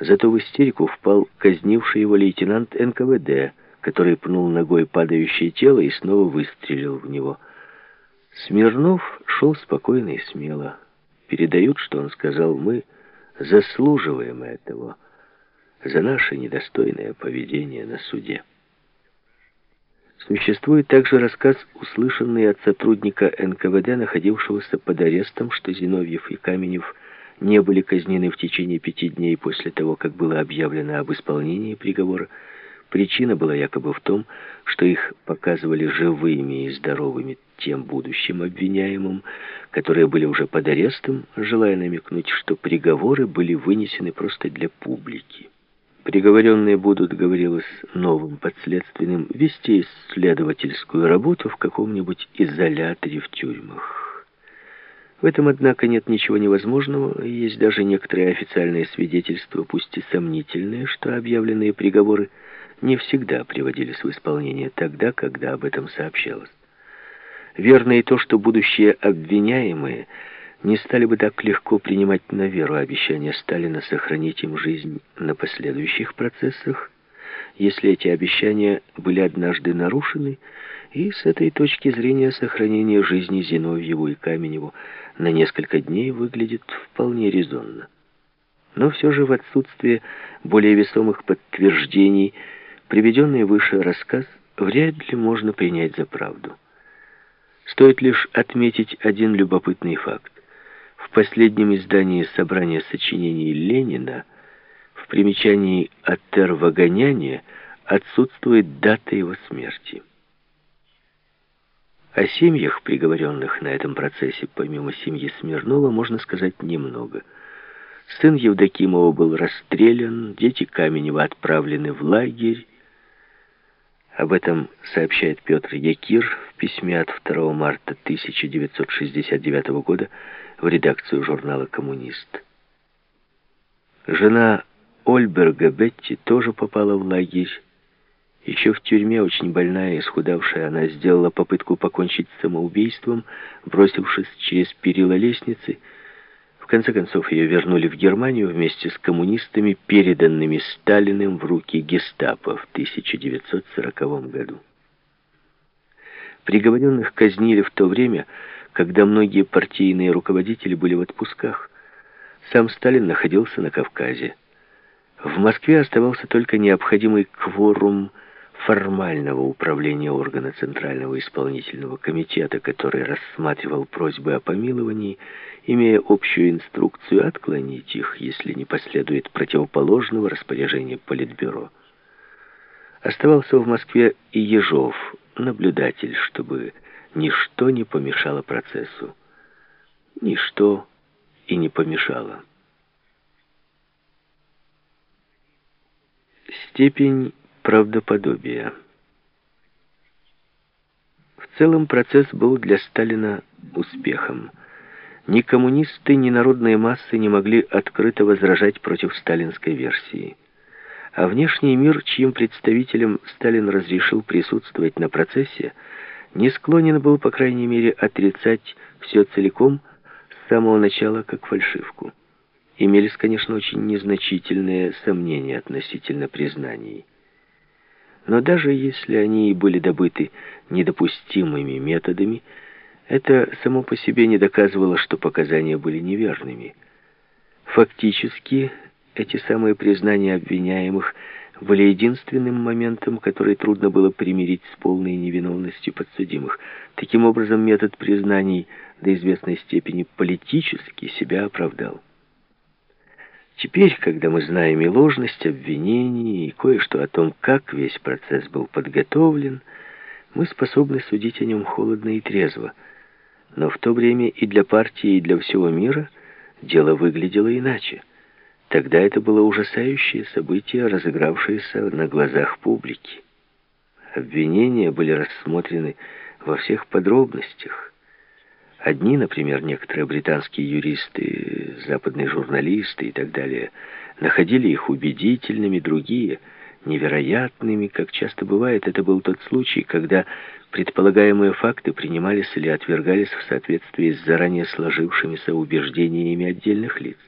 Зато в истерику впал казнивший его лейтенант НКВД, который пнул ногой падающее тело и снова выстрелил в него. Смирнов шел спокойно и смело. Передают, что он сказал, мы заслуживаем этого за наше недостойное поведение на суде. Существует также рассказ, услышанный от сотрудника НКВД, находившегося под арестом, что Зиновьев и Каменев не были казнены в течение пяти дней после того, как было объявлено об исполнении приговора. Причина была якобы в том, что их показывали живыми и здоровыми тем будущим обвиняемым, которые были уже под арестом, желая намекнуть, что приговоры были вынесены просто для публики. Приговоренные будут, говорилось, новым подследственным вести исследовательскую работу в каком-нибудь изоляторе в тюрьмах. В этом, однако, нет ничего невозможного, есть даже некоторые официальные свидетельства, пусть и сомнительные, что объявленные приговоры не всегда приводились в исполнение тогда, когда об этом сообщалось. Верно и то, что будущие обвиняемые – не стали бы так легко принимать на веру обещания Сталина сохранить им жизнь на последующих процессах, если эти обещания были однажды нарушены, и с этой точки зрения сохранение жизни Зиновьеву и Каменеву на несколько дней выглядит вполне резонно. Но все же в отсутствие более весомых подтверждений приведенный выше рассказ вряд ли можно принять за правду. Стоит лишь отметить один любопытный факт. В последнем издании собрания сочинений Ленина в примечании «Атер Вагоняне» отсутствует дата его смерти. О семьях, приговоренных на этом процессе, помимо семьи Смирнова, можно сказать немного. Сын Евдокимова был расстрелян, дети Каменева отправлены в лагерь. Об этом сообщает Петр Якир в письме от 2 марта 1969 года в редакцию журнала «Коммунист». Жена Ольберга Бетти тоже попала в лагерь. Еще в тюрьме, очень больная и исхудавшая, она сделала попытку покончить самоубийством, бросившись через перила лестницы. В конце концов, ее вернули в Германию вместе с коммунистами, переданными Сталиным в руки гестапо в 1940 году. Приговоренных казнили в то время, когда многие партийные руководители были в отпусках. Сам Сталин находился на Кавказе. В Москве оставался только необходимый кворум формального управления органа Центрального исполнительного комитета, который рассматривал просьбы о помиловании, имея общую инструкцию отклонить их, если не последует противоположного распоряжения Политбюро. Оставался в Москве и Ежов, наблюдатель, чтобы ничто не помешало процессу. Ничто и не помешало. Степень правдоподобия. В целом процесс был для Сталина успехом. Ни коммунисты, ни народные массы не могли открыто возражать против сталинской версии. А внешний мир, чьим представителям Сталин разрешил присутствовать на процессе, не склонен был, по крайней мере, отрицать все целиком с самого начала как фальшивку. Имелись, конечно, очень незначительные сомнения относительно признаний. Но даже если они и были добыты недопустимыми методами, это само по себе не доказывало, что показания были неверными. Фактически, эти самые признания обвиняемых – были единственным моментом, который трудно было примирить с полной невиновностью подсудимых. Таким образом, метод признаний до известной степени политически себя оправдал. Теперь, когда мы знаем и ложность обвинений, и кое-что о том, как весь процесс был подготовлен, мы способны судить о нем холодно и трезво. Но в то время и для партии, и для всего мира дело выглядело иначе. Тогда это было ужасающее событие, разыгравшееся на глазах публики. Обвинения были рассмотрены во всех подробностях. Одни, например, некоторые британские юристы, западные журналисты и так далее, находили их убедительными, другие — невероятными, как часто бывает. Это был тот случай, когда предполагаемые факты принимались или отвергались в соответствии с заранее сложившимися убеждениями отдельных лиц.